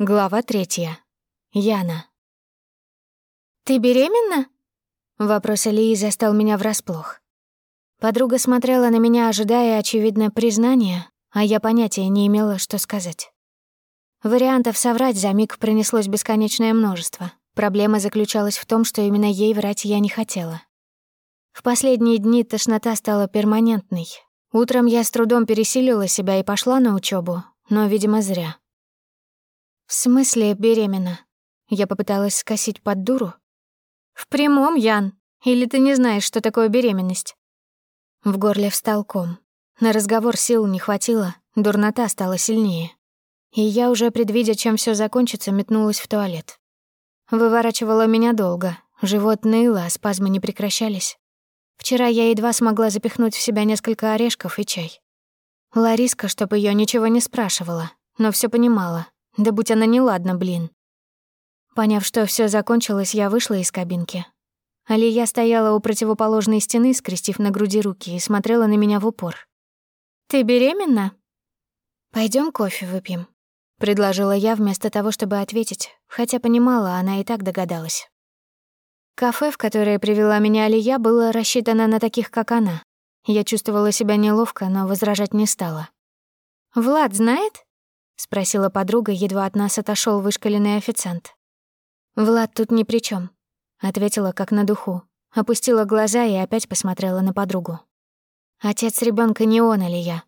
Глава третья. Яна. «Ты беременна?» Вопрос Алии застал меня врасплох. Подруга смотрела на меня, ожидая, очевидно, признания, а я понятия не имела, что сказать. Вариантов соврать за миг пронеслось бесконечное множество. Проблема заключалась в том, что именно ей врать я не хотела. В последние дни тошнота стала перманентной. Утром я с трудом пересилила себя и пошла на учебу, но, видимо, зря. «В смысле беременна?» Я попыталась скосить под дуру. «В прямом, Ян. Или ты не знаешь, что такое беременность?» В горле встал ком. На разговор сил не хватило, дурнота стала сильнее. И я, уже предвидя, чем все закончится, метнулась в туалет. Выворачивала меня долго. Живот ныло, а спазмы не прекращались. Вчера я едва смогла запихнуть в себя несколько орешков и чай. Лариска, чтоб ее ничего не спрашивала, но все понимала, да будь она неладна, блин. Поняв, что все закончилось, я вышла из кабинки. Алия стояла у противоположной стены, скрестив на груди руки, и смотрела на меня в упор. «Ты беременна?» Пойдем кофе выпьем», — предложила я вместо того, чтобы ответить, хотя понимала, она и так догадалась. Кафе, в которое привела меня Алия, было рассчитано на таких, как она. Я чувствовала себя неловко, но возражать не стала. «Влад знает?» — спросила подруга, едва от нас отошел вышкаленный официант. «Влад тут ни при чем, ответила как на духу, опустила глаза и опять посмотрела на подругу. «Отец ребенка не он или я?»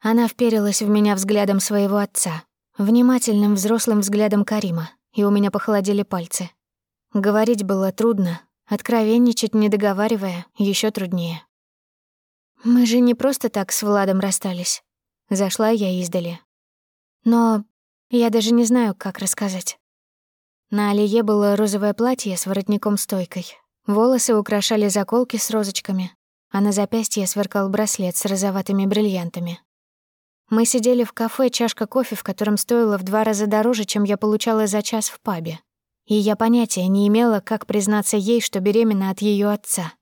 Она вперилась в меня взглядом своего отца, внимательным взрослым взглядом Карима, и у меня похолодели пальцы. Говорить было трудно, откровенничать, не договаривая, еще труднее. «Мы же не просто так с Владом расстались», — зашла я издали. Но я даже не знаю, как рассказать. На Алие было розовое платье с воротником-стойкой. Волосы украшали заколки с розочками, а на запястье сверкал браслет с розоватыми бриллиантами. Мы сидели в кафе, чашка кофе, в котором стоило в два раза дороже, чем я получала за час в пабе. И я понятия не имела, как признаться ей, что беременна от ее отца.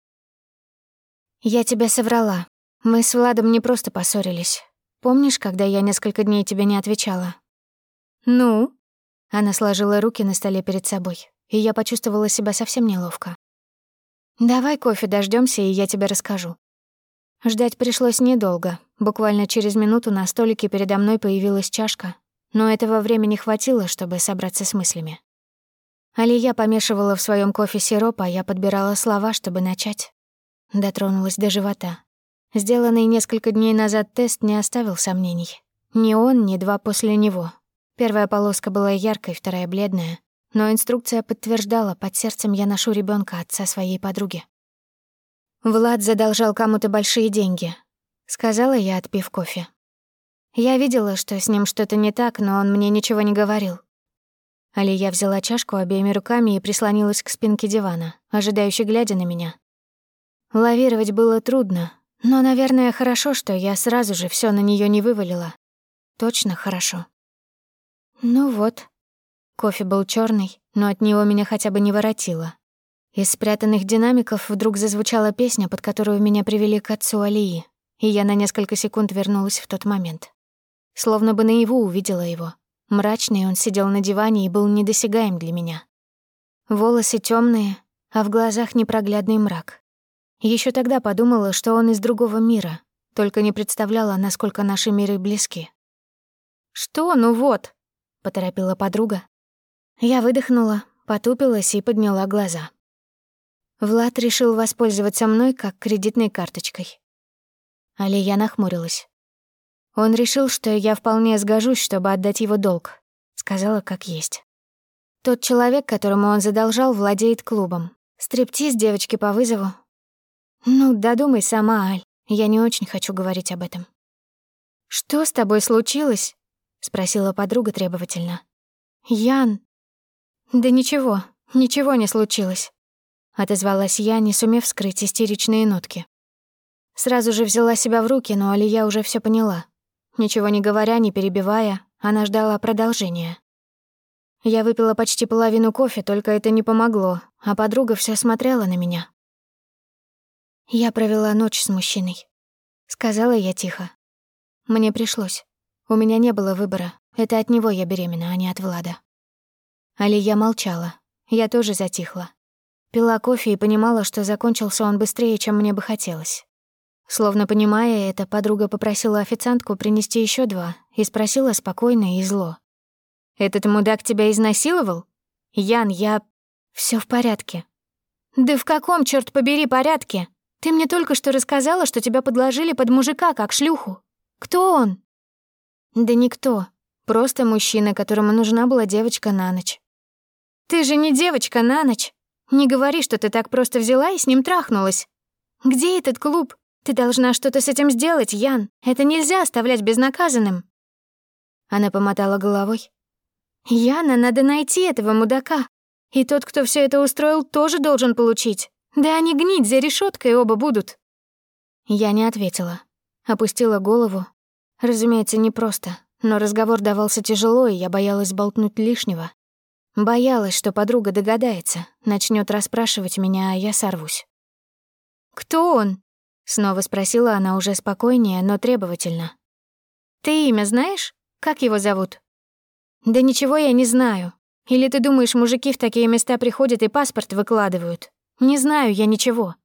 «Я тебя соврала. Мы с Владом не просто поссорились. Помнишь, когда я несколько дней тебе не отвечала?» «Ну?» Она сложила руки на столе перед собой, и я почувствовала себя совсем неловко. «Давай кофе дождемся, и я тебе расскажу». Ждать пришлось недолго. Буквально через минуту на столике передо мной появилась чашка, но этого времени хватило, чтобы собраться с мыслями. Алия помешивала в своем кофе сироп, а я подбирала слова, чтобы начать. Дотронулась до живота. Сделанный несколько дней назад тест не оставил сомнений. Ни он, ни два после него. Первая полоска была яркой, вторая — бледная. Но инструкция подтверждала, под сердцем я ношу ребенка отца своей подруги. «Влад задолжал кому-то большие деньги», — сказала я, отпив кофе. Я видела, что с ним что-то не так, но он мне ничего не говорил. Алия взяла чашку обеими руками и прислонилась к спинке дивана, ожидающе глядя на меня. Лавировать было трудно, но, наверное, хорошо, что я сразу же все на нее не вывалила. Точно хорошо. Ну вот. Кофе был черный, но от него меня хотя бы не воротило. Из спрятанных динамиков вдруг зазвучала песня, под которую меня привели к отцу Алии, и я на несколько секунд вернулась в тот момент. Словно бы наяву увидела его. Мрачный он сидел на диване и был недосягаем для меня. Волосы темные, а в глазах непроглядный мрак. Еще тогда подумала, что он из другого мира, только не представляла, насколько наши миры близки. «Что? Ну вот!» — поторопила подруга. Я выдохнула, потупилась и подняла глаза. Влад решил воспользоваться мной как кредитной карточкой. Алия нахмурилась. Он решил, что я вполне сгожусь, чтобы отдать его долг. Сказала, как есть. Тот человек, которому он задолжал, владеет клубом. Стриптиз девочки по вызову, «Ну, додумай сама, Аль. Я не очень хочу говорить об этом». «Что с тобой случилось?» — спросила подруга требовательно. «Ян...» «Да ничего, ничего не случилось», — отозвалась я, не сумев скрыть истеричные нотки. Сразу же взяла себя в руки, но Алия уже все поняла. Ничего не говоря, не перебивая, она ждала продолжения. Я выпила почти половину кофе, только это не помогло, а подруга все смотрела на меня. «Я провела ночь с мужчиной», — сказала я тихо. «Мне пришлось. У меня не было выбора. Это от него я беременна, а не от Влада. Алия молчала. Я тоже затихла. Пила кофе и понимала, что закончился он быстрее, чем мне бы хотелось. Словно понимая это, подруга попросила официантку принести еще два и спросила спокойно и зло. «Этот мудак тебя изнасиловал? Ян, я... все в порядке». «Да в каком, черт побери, порядке? Ты мне только что рассказала, что тебя подложили под мужика, как шлюху. Кто он?» «Да никто. Просто мужчина, которому нужна была девочка на ночь». «Ты же не девочка на ночь. Не говори, что ты так просто взяла и с ним трахнулась. Где этот клуб? Ты должна что-то с этим сделать, Ян. Это нельзя оставлять безнаказанным». Она помотала головой. «Яна, надо найти этого мудака. И тот, кто все это устроил, тоже должен получить. Да они гнить за решеткой оба будут». Я не ответила. Опустила голову. Разумеется, непросто, но разговор давался тяжело, и я боялась болтнуть лишнего. Боялась, что подруга догадается, начнет расспрашивать меня, а я сорвусь. «Кто он?» — снова спросила она уже спокойнее, но требовательно. «Ты имя знаешь? Как его зовут?» «Да ничего я не знаю. Или ты думаешь, мужики в такие места приходят и паспорт выкладывают? Не знаю я ничего.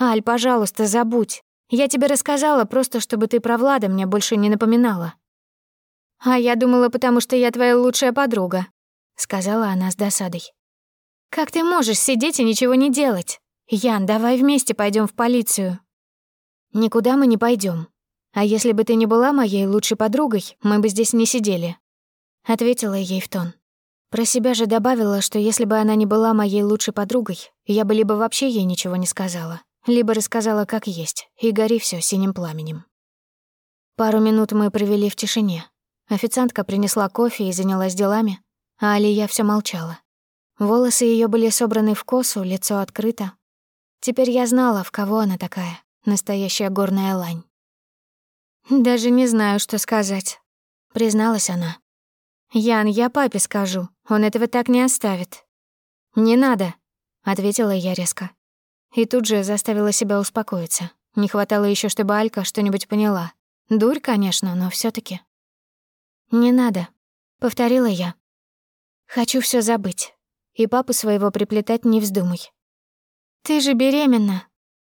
Аль, пожалуйста, забудь. Я тебе рассказала просто, чтобы ты про Влада мне больше не напоминала». «А я думала, потому что я твоя лучшая подруга», — сказала она с досадой. «Как ты можешь сидеть и ничего не делать? Ян, давай вместе пойдем в полицию». «Никуда мы не пойдем. А если бы ты не была моей лучшей подругой, мы бы здесь не сидели», — ответила ей в тон. Про себя же добавила, что если бы она не была моей лучшей подругой, я бы либо вообще ей ничего не сказала, либо рассказала как есть, и гори все синим пламенем. Пару минут мы провели в тишине. Официантка принесла кофе и занялась делами, а Алия все молчала. Волосы ее были собраны в косу, лицо открыто. Теперь я знала, в кого она такая, настоящая горная лань. «Даже не знаю, что сказать», — призналась она. «Ян, я папе скажу, он этого так не оставит». «Не надо», — ответила я резко. И тут же заставила себя успокоиться. Не хватало еще, чтобы Алька что-нибудь поняла. Дурь, конечно, но все таки «Не надо», — повторила я. «Хочу все забыть. И папу своего приплетать не вздумай». «Ты же беременна!»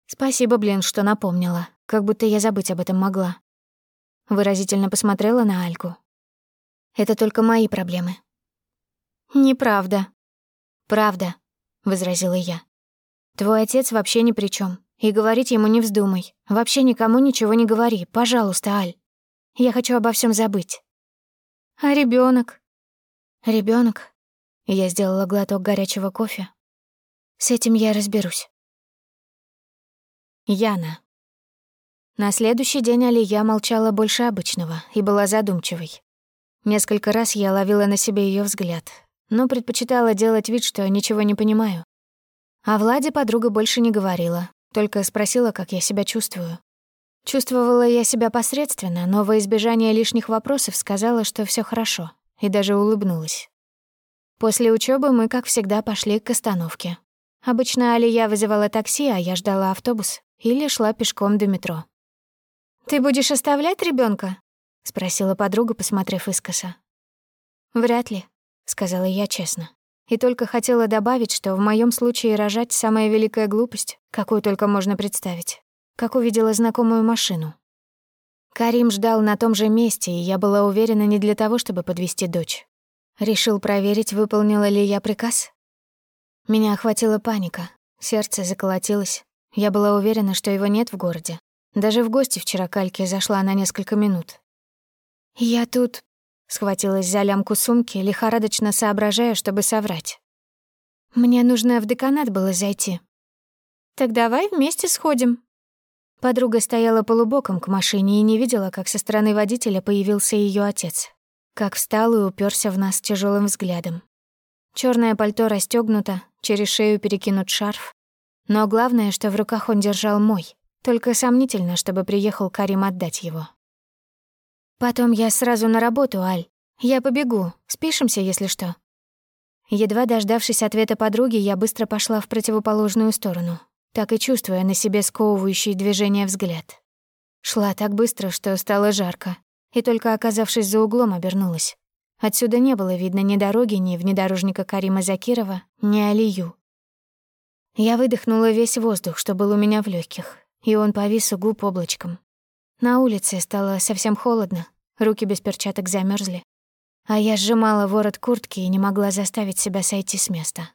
«Спасибо, блин, что напомнила. Как будто я забыть об этом могла». Выразительно посмотрела на Альку. «Это только мои проблемы». «Неправда». «Правда», — возразила я. «Твой отец вообще ни при чем, и говорить ему не вздумай. Вообще никому ничего не говори, пожалуйста, Аль. Я хочу обо всем забыть». «А ребенок? Ребенок? Я сделала глоток горячего кофе. С этим я разберусь. Яна. На следующий день Алия молчала больше обычного и была задумчивой. Несколько раз я ловила на себе ее взгляд, но предпочитала делать вид, что ничего не понимаю. О Владе подруга больше не говорила, только спросила, как я себя чувствую. Чувствовала я себя посредственно, но во избежание лишних вопросов сказала, что все хорошо, и даже улыбнулась. После учебы мы, как всегда, пошли к остановке. Обычно Алия вызывала такси, а я ждала автобус или шла пешком до метро. «Ты будешь оставлять ребенка? спросила подруга, посмотрев искоса. «Вряд ли», — сказала я честно. И только хотела добавить, что в моем случае рожать — самая великая глупость, какую только можно представить как увидела знакомую машину. Карим ждал на том же месте, и я была уверена не для того, чтобы подвести дочь. Решил проверить, выполнила ли я приказ. Меня охватила паника, сердце заколотилось. Я была уверена, что его нет в городе. Даже в гости вчера Кальки зашла на несколько минут. «Я тут...» — схватилась за лямку сумки, лихорадочно соображая, чтобы соврать. «Мне нужно в деканат было зайти». «Так давай вместе сходим», Подруга стояла полубоком к машине и не видела, как со стороны водителя появился ее отец. Как встал и уперся в нас тяжелым взглядом. Черное пальто расстегнуто, через шею перекинут шарф. Но главное, что в руках он держал мой. Только сомнительно, чтобы приехал Карим отдать его. «Потом я сразу на работу, Аль. Я побегу. Спишемся, если что». Едва дождавшись ответа подруги, я быстро пошла в противоположную сторону, так и чувствуя на себе сковывающий движение взгляд. Шла так быстро, что стало жарко, и только оказавшись за углом, обернулась. Отсюда не было видно ни дороги, ни внедорожника Карима Закирова, ни Алию. Я выдохнула весь воздух, что был у меня в легких, и он повис у губ облачком. На улице стало совсем холодно, руки без перчаток замерзли, а я сжимала ворот куртки и не могла заставить себя сойти с места.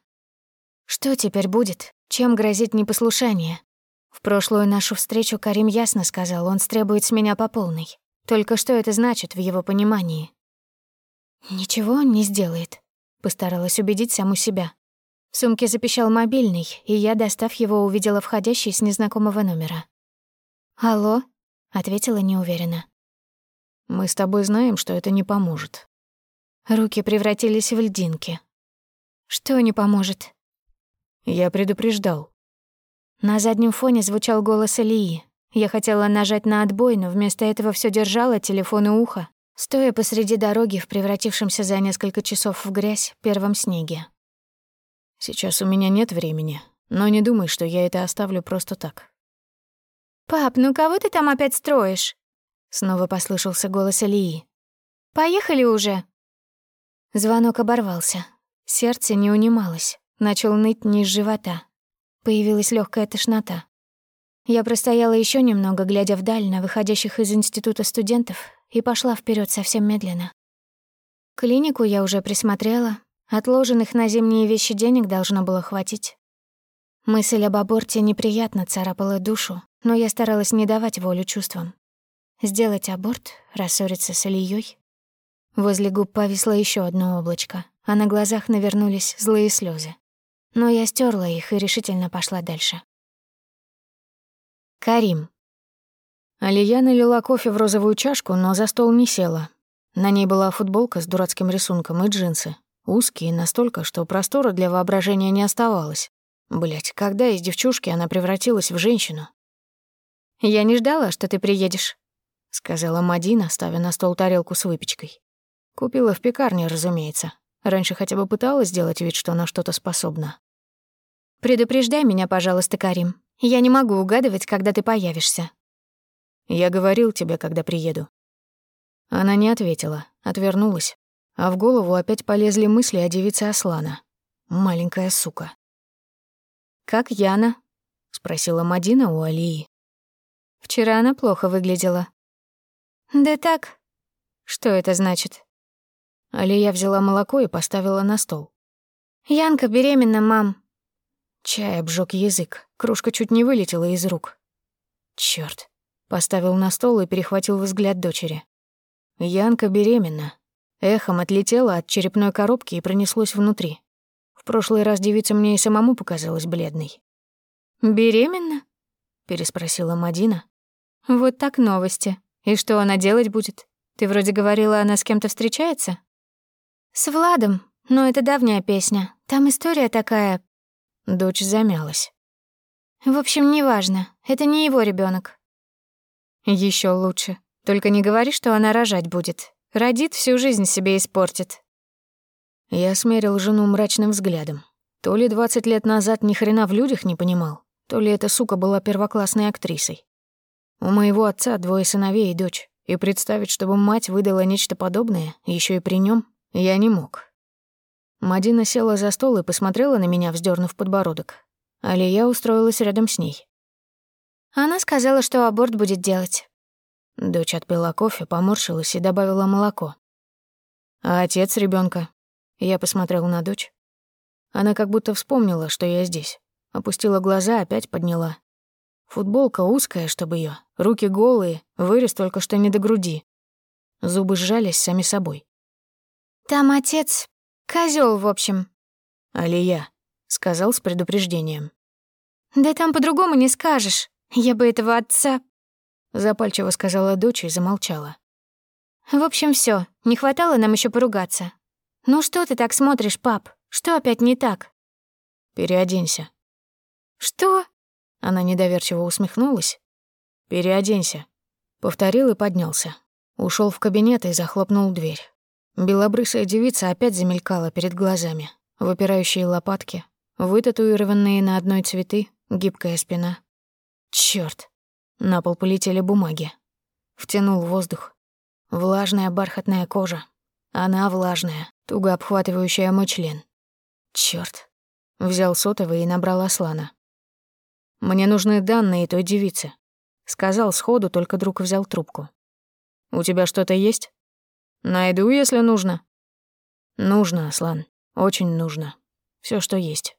Что теперь будет? Чем грозит непослушание? В прошлую нашу встречу Карим ясно сказал, он стребует с меня по полной. Только что это значит в его понимании? «Ничего он не сделает», — постаралась убедить саму себя. В сумке запищал мобильный, и я, достав его, увидела входящий с незнакомого номера. «Алло?» — ответила неуверенно. «Мы с тобой знаем, что это не поможет». Руки превратились в льдинки. «Что не поможет?» «Я предупреждал». На заднем фоне звучал голос Ильи. Я хотела нажать на отбой, но вместо этого все держала телефон у уха, стоя посреди дороги в превратившемся за несколько часов в грязь первом снеге. «Сейчас у меня нет времени, но не думай, что я это оставлю просто так». «Пап, ну кого ты там опять строишь?» Снова послышался голос Ильи. «Поехали уже!» Звонок оборвался. Сердце не унималось, начал ныть низ живота. Появилась легкая тошнота. Я простояла еще немного, глядя вдаль на выходящих из института студентов, и пошла вперед совсем медленно. Клинику я уже присмотрела, отложенных на зимние вещи денег должно было хватить. Мысль об аборте неприятно царапала душу, но я старалась не давать волю чувствам. Сделать аборт, рассориться с Ильей. Возле губ повисло еще одно облачко, а на глазах навернулись злые слезы. Но я стерла их и решительно пошла дальше. Карим. Алия налила кофе в розовую чашку, но за стол не села. На ней была футболка с дурацким рисунком и джинсы. Узкие настолько, что простора для воображения не оставалось. Блять, когда из девчушки она превратилась в женщину? «Я не ждала, что ты приедешь», — сказала Мадина, ставя на стол тарелку с выпечкой. Купила в пекарне, разумеется. Раньше хотя бы пыталась сделать вид, что она что-то способна. «Предупреждай меня, пожалуйста, Карим. Я не могу угадывать, когда ты появишься. Я говорил тебе, когда приеду. Она не ответила, отвернулась, а в голову опять полезли мысли о девице Аслана. Маленькая сука. «Как Яна?» — спросила Мадина у Алии. «Вчера она плохо выглядела». «Да так. Что это значит?» Алия взяла молоко и поставила на стол. «Янка беременна, мам». Чай обжег язык. Кружка чуть не вылетела из рук. Чёрт. Поставил на стол и перехватил взгляд дочери. Янка беременна. Эхом отлетела от черепной коробки и пронеслось внутри. В прошлый раз девица мне и самому показалась бледной. «Беременна?» — переспросила Мадина. «Вот так новости. И что она делать будет? Ты вроде говорила, она с кем-то встречается?» «С Владом, но это давняя песня. Там история такая...» Дочь замялась. В общем, неважно. Это не его ребенок. Еще лучше. Только не говори, что она рожать будет. Родит, всю жизнь себе испортит. Я смерил жену мрачным взглядом. То ли двадцать лет назад ни хрена в людях не понимал, то ли эта сука была первоклассной актрисой. У моего отца двое сыновей и дочь, и представить, чтобы мать выдала нечто подобное, еще и при нем, я не мог. Мадина села за стол и посмотрела на меня, вздернув подбородок. Алия устроилась рядом с ней. Она сказала, что аборт будет делать. Дочь отпила кофе, поморщилась и добавила молоко. А отец ребенка. Я посмотрел на дочь. Она как будто вспомнила, что я здесь. Опустила глаза, опять подняла. Футболка узкая, чтобы ее, руки голые, вырез только что не до груди. Зубы сжались сами собой. «Там отец козел, в общем». «Алия», сказал с предупреждением. «Да там по-другому не скажешь. Я бы этого отца...» Запальчиво сказала дочь и замолчала. «В общем, все. Не хватало нам еще поругаться. Ну что ты так смотришь, пап? Что опять не так?» «Переоденься». «Что?» Она недоверчиво усмехнулась. «Переоденься». Повторил и поднялся. Ушел в кабинет и захлопнул дверь. Белобрысая девица опять замелькала перед глазами. Выпирающие лопатки, Вытатуированные на одной цветы, гибкая спина. Чёрт! На пол полетели бумаги. Втянул воздух. Влажная бархатная кожа. Она влажная, туго обхватывающая мой член. Чёрт. Взял сотовый и набрал Аслана. «Мне нужны данные той девицы», — сказал сходу, только друг взял трубку. «У тебя что-то есть?» «Найду, если нужно». «Нужно, Аслан, очень нужно. Все, что есть».